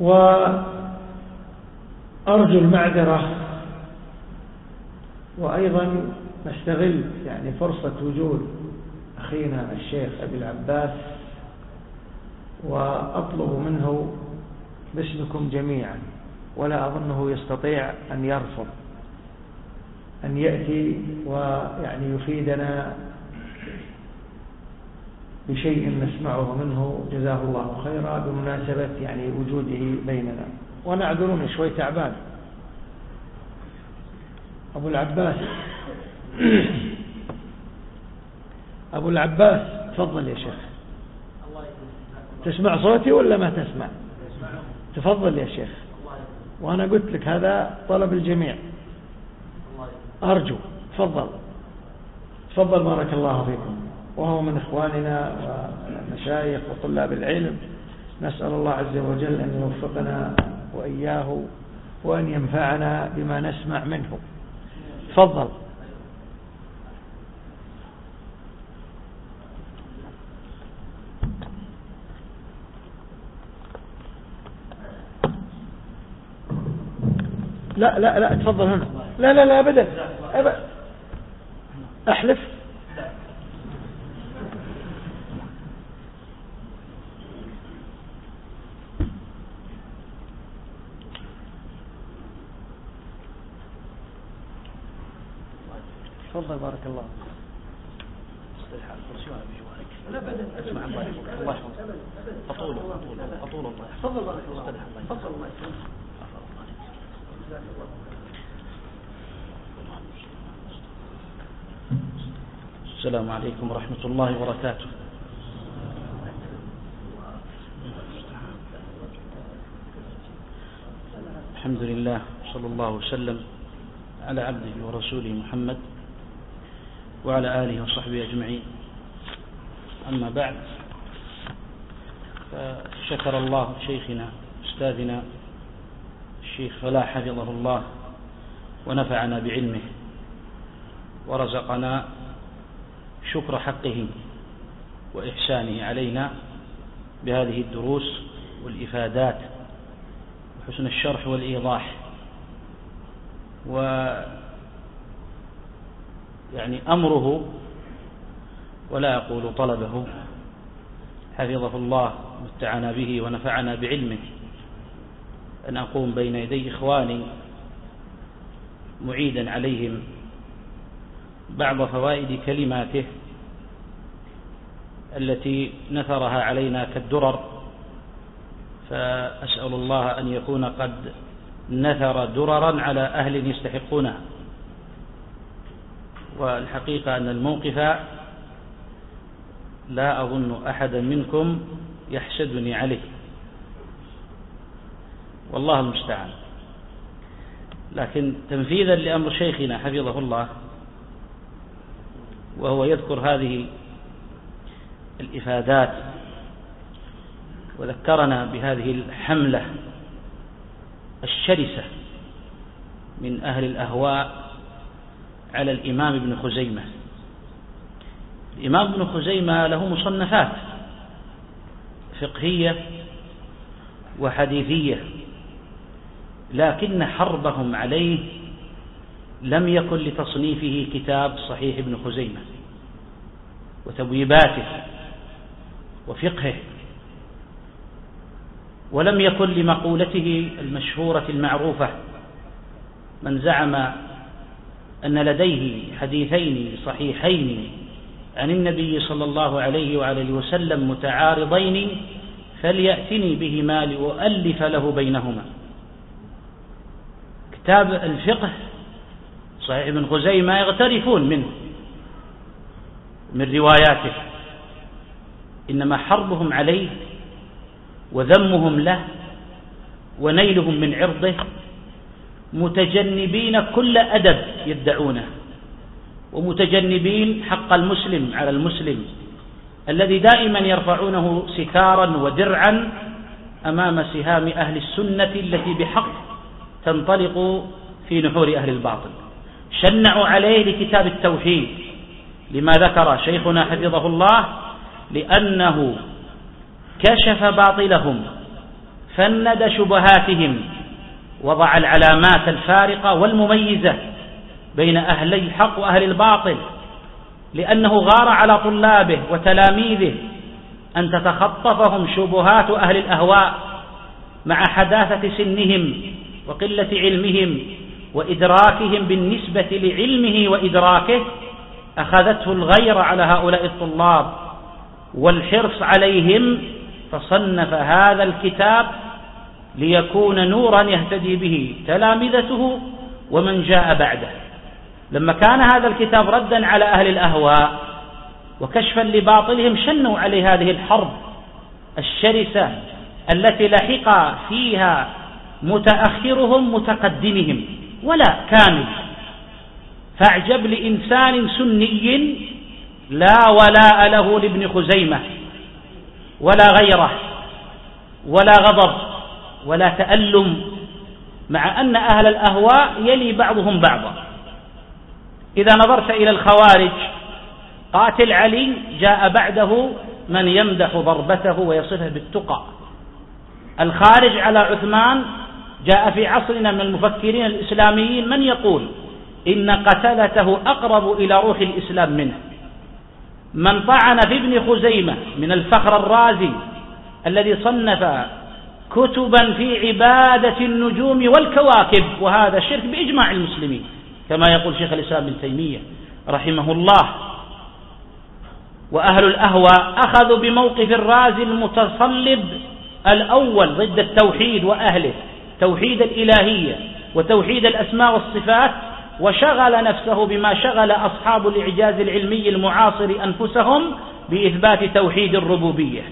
وأرجو المعذرة. وأيضا نستغل يعني فرصة وجود أخينا الشيخ أبي العباس وأطلب منه باسمكم جميعا. ولا أظنه يستطيع أن يرفض أن يأتي ويعني يفيدنا بشيء نسمعه منه جزاه الله خيرا بمناسبة يعني وجوده بيننا. ونعذرون شوي تعبان. أبو العباس. أبو العباس تفضل يا شيخ. تسمع صوتي ولا ما تسمع؟ تفضل يا شيخ. وأنا قلت لك هذا طلب الجميع. أرجو. تفضل. تفضل بارك الله فيكم. وهو من إخواننا ومشايخ وطلاب العلم. نسأل الله عز وجل أن يوفقنا وإياه وأن ينفعنا بما نسمع منه. تفضل. لا لا لا تفضل هنا. لا لا لا أبدا. أحلف. تفضل بارك الله لا ابدا أسمع الله الله أطول أطول أطول. الله تفضل بارك الله تفضل الله السلام عليكم ورحمة الله وبركاته. الحمد لله صلى الله وسلم على عبده ورسوله محمد. وعلى آله وصحبه أجمعين. أما بعد فشكر الله شيخنا أستاذنا الشيخ فلاح حفظه الله ونفعنا بعلمه ورزقنا شكر حقه وإحسانه علينا بهذه الدروس والإفادات وحسن الشرح والإيضاح. و يعني أمره ولا أقول طلبه. حفظه الله متعنا به ونفعنا بعلمه. أن أقوم بين يدي إخواني معيدا عليهم بعض فوائد كلماته التي نثرها علينا كالدرر. فأسأل الله أن يكون قد نثر دررا على أهل يستحقونها. والحقيقة أن الموقف لا أظن أحدا منكم يحسدني عليه. والله المستعان. لكن تنفيذا لأمر شيخنا حفظه الله وهو يذكر هذه الإفادات وذكرنا بهذه الحملة الشرسة من أهل الأهواء على الإمام ابن خزيمة. الإمام ابن خزيمة له مصنفات فقهية وحديثية لكن حربهم عليه لم يكن لتصنيفه كتاب صحيح ابن خزيمة وتبويباته وفقهه ولم يكن لمقولته المشهورة المعروفة من زعم أن لديه حديثين صحيحين عن النبي صلى الله عليه وعلى وسلم متعارضين فليأتني بهما لأؤلف له بينهما. كتاب الفقه صحيح ابن خزيمة يغترفون منه من رواياته. إنما حربهم عليه وذمهم له ونيلهم من عرضه متجنبين كل أدب. يدعونه. ومتجنبين حق المسلم على المسلم الذي دائما يرفعونه ستارا ودرعا أمام سهام أهل السنة التي بحق تنطلق في نحور أهل الباطل. شنعوا عليه لكتاب التوحيد لما ذكر شيخنا حفظه الله لأنه كشف باطلهم فند شبهاتهم وضع العلامات الفارقة والمميزة بين أهل الحق وأهل الباطل. لأنه غار على طلابه وتلاميذه أن تتخطفهم شبهات أهل الأهواء مع حداثة سنهم وقلة علمهم وإدراكهم بالنسبة لعلمه وإدراكه أخذته الغير على هؤلاء الطلاب. والحرص عليهم فصنف هذا الكتاب ليكون نورا يهتدي به تلامذته ومن جاء بعده. لما كان هذا الكتاب ردا على أهل الأهواء وكشفا لباطلهم شنوا عليه هذه الحرب الشرسة التي لحق فيها متأخرهم متقدمهم ولا كامل. فأعجب لإنسان سني لا ولاء له لابن خزيمة ولا غيره ولا غضب ولا تألم مع أن أهل الأهواء يلي بعضهم بعضا. إذا نظرت إلى الخوارج قاتل علي جاء بعده من يمدح ضربته ويصفه بالتقى. الخارج على عثمان جاء في عصرنا من المفكرين الإسلاميين من يقول إن قتلته أقرب إلى روح الإسلام منه. من طعن في ابن خزيمة من الفخر الرازي الذي صنف كتبا في عبادة النجوم والكواكب وهذا الشرك بإجماع المسلمين. كما يقول شيخ الإسلام ابن تيمية رحمه الله. وأهل الأهوى أخذوا بموقف الرازي المتصلب الأول ضد التوحيد وأهله توحيد الإلهية وتوحيد الأسماء والصفات وشغل نفسه بما شغل أصحاب الإعجاز العلمي المعاصر أنفسهم بإثبات توحيد الربوبية.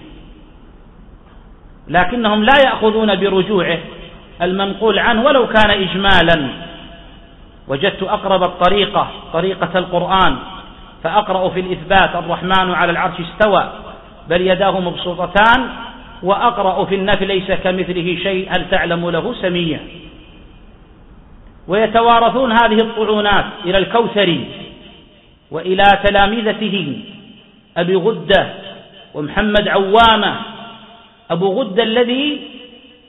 لكنهم لا يأخذون برجوعه المنقول عنه ولو كان إجمالا. وجدت أقرب الطريقة طريقة القرآن فأقرأ في الإثبات الرحمن على العرش استوى بل يداه مبسوطتان وأقرأ في النفي ليس كمثله شيء هل تعلم له سميا ويتوارثون هذه الطعونات إلى الكوثري وإلى تلامذته أبي غدة ومحمد عوامة أبو غدة الذي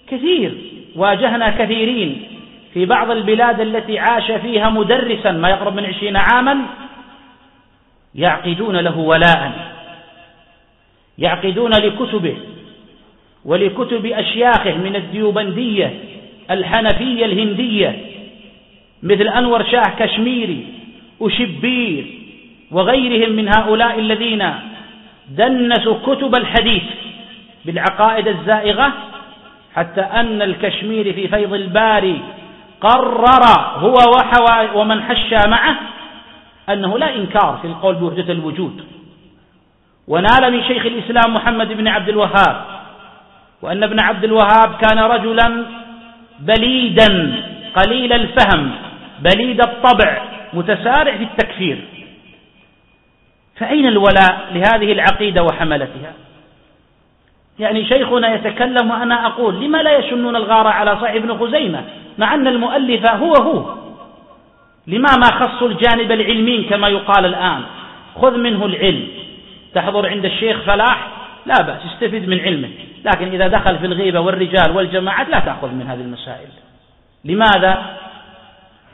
كثير واجهنا كثيرين في بعض البلاد التي عاش فيها مدرسا ما يقرب من عشرين عاما يعقدون له ولاء. يعقدون لكتبه ولكتب أشياخه من الديوبندية الحنفية الهندية مثل أنور شاه كشميري وشبير وغيرهم من هؤلاء الذين دنسوا كتب الحديث بالعقائد الزائغة حتى أن الكشميري في فيض الباري قرر هو وحوى ومن حشى معه أنه لا إنكار في القول بوحدة الوجود. ونال من شيخ الإسلام محمد بن عبد الوهاب وأن ابن عبد الوهاب كان رجلا بليدا قليل الفهم بليد الطبع متسارع في التكفير. فأين الولاء لهذه العقيدة وحملتها؟ يعني شيخنا يتكلم وأنا أقول لما لا يشنون الغارة على صاحب ابن خزيمة؟ مع أن المؤلف هو هو. لما ما خصوا الجانب العلمي كما يقال الآن؟ خذ منه العلم. تحضر عند الشيخ فلاح؟ لا بأس استفد من علمه. لكن إذا دخل في الغيبة والرجال والجماعات لا تأخذ من هذه المسائل. لماذا؟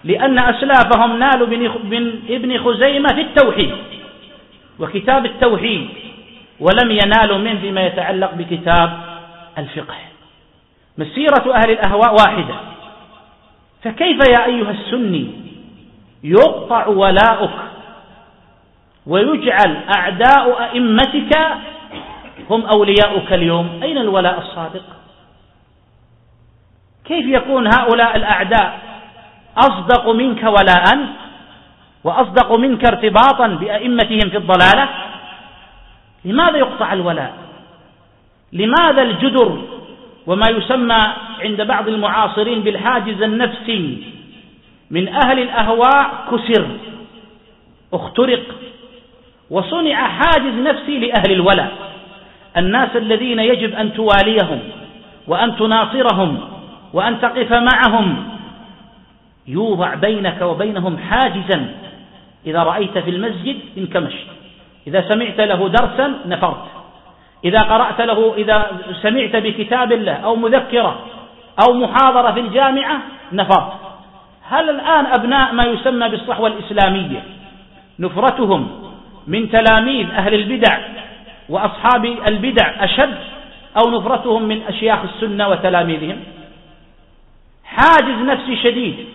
لأن أسلافهم نالوا من ابن خزيمة في التوحيد. وكتاب التوحيد ولم ينالوا منه فيما يتعلق بكتاب الفقه. مسيرة أهل الأهواء واحدة. فكيف يا أيها السني يقطع ولاؤك ويجعل أعداء أئمتك هم أولياؤك اليوم؟ أين الولاء الصادق؟ كيف يكون هؤلاء الأعداء أصدق منك ولاء وأصدق منك ارتباطا بأئمتهم في الضلالة؟ لماذا يقطع الولاء؟ لماذا الجدر؟ وما يسمى عند بعض المعاصرين بالحاجز النفسي من أهل الأهواء كسر اخترق وصنع حاجز نفسي لأهل الولاء. الناس الذين يجب أن تواليهم وأن تناصرهم وأن تقف معهم. يوضع بينك وبينهم حاجزا. إذا رأيت في المسجد انكمشت. إذا سمعت له درسا نفرت. إذا قرأت له إذا سمعت بكتاب الله أو مذكرة أو محاضرة في الجامعة نفرت. هل الآن أبناء ما يسمى بالصحوة الإسلامية نفرتهم من تلاميذ أهل البدع وأصحاب البدع أشد أو نفرتهم من أشياخ السنة وتلاميذهم؟ حاجز نفسي شديد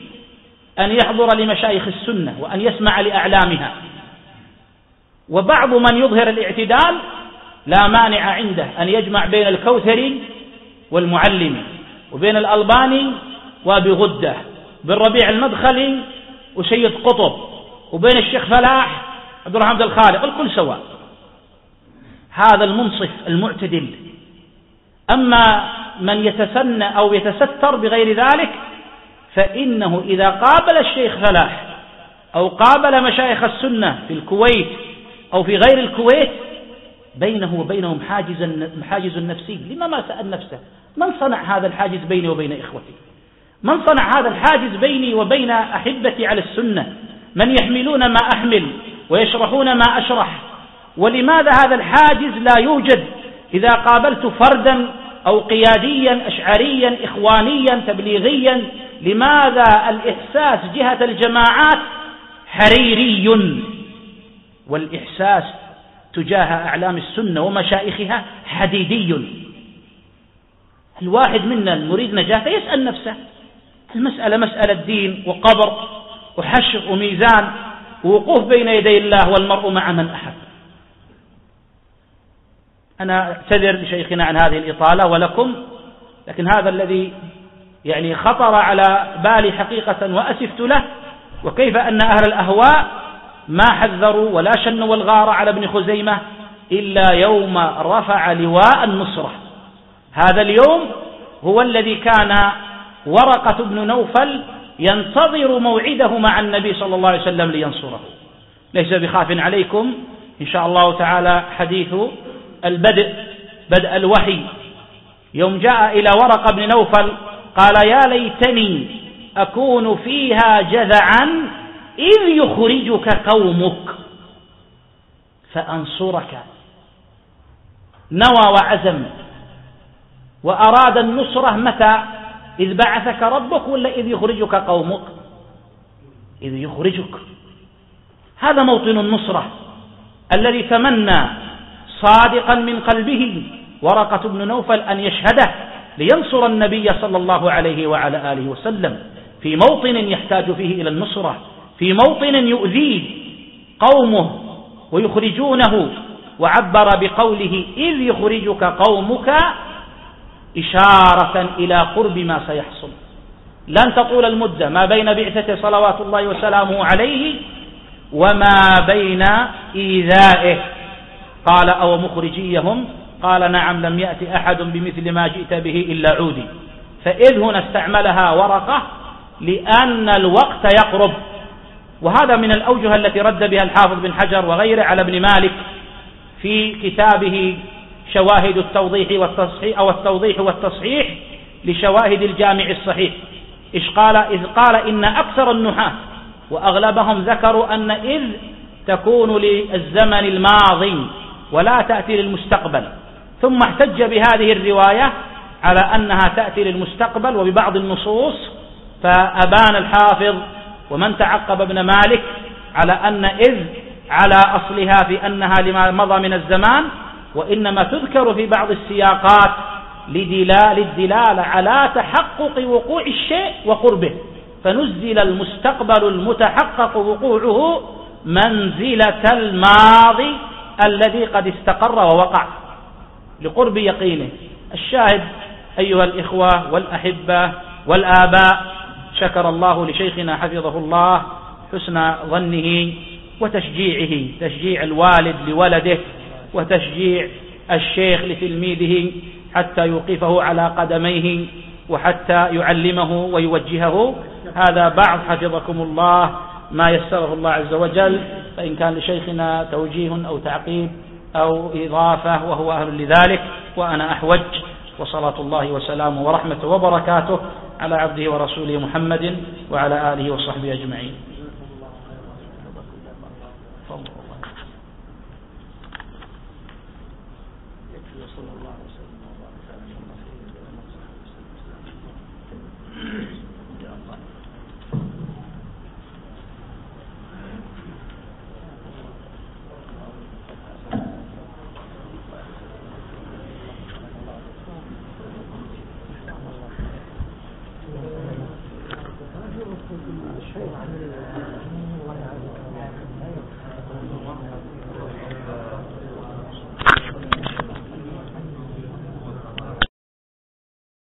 أن يحضر لمشايخ السنة وأن يسمع لأعلامها. وبعض من يظهر الاعتدال لا مانع عنده أن يجمع بين الكوثري والمعلم وبين الألباني وأبي غدة بن ربيع المدخلي وسيد قطب وبين الشيخ فلاح عبد الرحمن الخالق الكل سواء. هذا المنصف المعتدل. أما من يتسنى أو يتستر بغير ذلك فإنه إذا قابل الشيخ فلاح أو قابل مشايخ السنة في الكويت أو في غير الكويت بينه وبينهم حاجز حاجز نفسي لما ما سأل نفسه من صنع هذا الحاجز بيني وبين إخوتي؟ من صنع هذا الحاجز بيني وبين أحبتي على السنة؟ من يحملون ما أحمل ويشرحون ما أشرح؟ ولماذا هذا الحاجز لا يوجد إذا قابلت فردا أو قياديا أشعريا إخوانيا تبليغيا؟ لماذا الإحساس جهة الجماعات حريري؟ والإحساس تجاه أعلام السنة ومشائخها حديدي. الواحد منا المريد نجاته يسأل نفسه المسألة مسألة دين وقبر وحشر وميزان ووقوف بين يدي الله والمرء مع من أحب. أنا أعتذر لشيخنا عن هذه الإطالة ولكم لكن هذا الذي يعني خطر على بالي حقيقة وأسفت له وكيف أن أهل الأهواء ما حذروا ولا شنوا الغار على ابن خزيمة إلا يوم رفع لواء النصرة. هذا اليوم هو الذي كان ورقة بن نوفل ينتظر موعده مع النبي صلى الله عليه وسلم لينصره. ليس بخاف عليكم. إن شاء الله تعالى حديث البدء بدء الوحي. يوم جاء إلى ورقة بن نوفل قال يا ليتني أكون فيها جذعا إذ يخرجك قومك فأنصرك. نوى وعزم. وأراد النصرة متى؟ إذ بعثك ربك ولا إذ يخرجك قومك؟ إذ يخرجك. هذا موطن النصرة الذي تمنى صادقا من قلبه ورقة بن نوفل أن يشهده لينصر النبي صلى الله عليه وعلى آله وسلم في موطن يحتاج فيه إلى النصرة. في موطن يؤذيه قومه ويخرجونه وعبر بقوله إذ يخرجك قومك إشارة إلى قرب ما سيحصل. لن تطول المدة. ما بين بعثة صلوات الله وسلامه عليه وما بين إيذائه. قال أو مخرجيهم؟ قال نعم لم يأتي أحد بمثل ما جئت به إلا عودي. فإذ هنا استعملها ورقة لأن الوقت يقرب. وهذا من الأوجه التي رد بها الحافظ بن حجر وغيره على ابن مالك في كتابه شواهد التوضيح والتصحيح أو التوضيح والتصحيح لشواهد الجامع الصحيح. إيش قال إذ قال إن أكثر النحاة وأغلبهم ذكروا أن إذ تكون للزمن الماضي ولا تأتي للمستقبل. ثم احتج بهذه الرواية على أنها تأتي للمستقبل وببعض النصوص فأبان الحافظ ومن تعقب ابن مالك على أن إذ على أصلها في أنها لما مضى من الزمان وإنما تذكر في بعض السياقات لدلال الدلالة على تحقق وقوع الشيء وقربه. فنزل المستقبل المتحقق وقوعه منزلة الماضي الذي قد استقر ووقع لقرب يقينه. الشاهد أيها الإخوة والأحبة والآباء شكر الله لشيخنا حفظه الله حسن ظنه وتشجيعه تشجيع الوالد لولده وتشجيع الشيخ لتلميذه حتى يوقفه على قدميه وحتى يعلمه ويوجهه. هذا بعض حفظكم الله ما يسره الله عز وجل فإن كان لشيخنا توجيه أو تعقيب أو إضافة وهو أهل لذلك وأنا أحوج. وصلاة الله وسلامه ورحمته وبركاته. على عبده ورسوله محمد وعلى آله وصحبه أجمعين.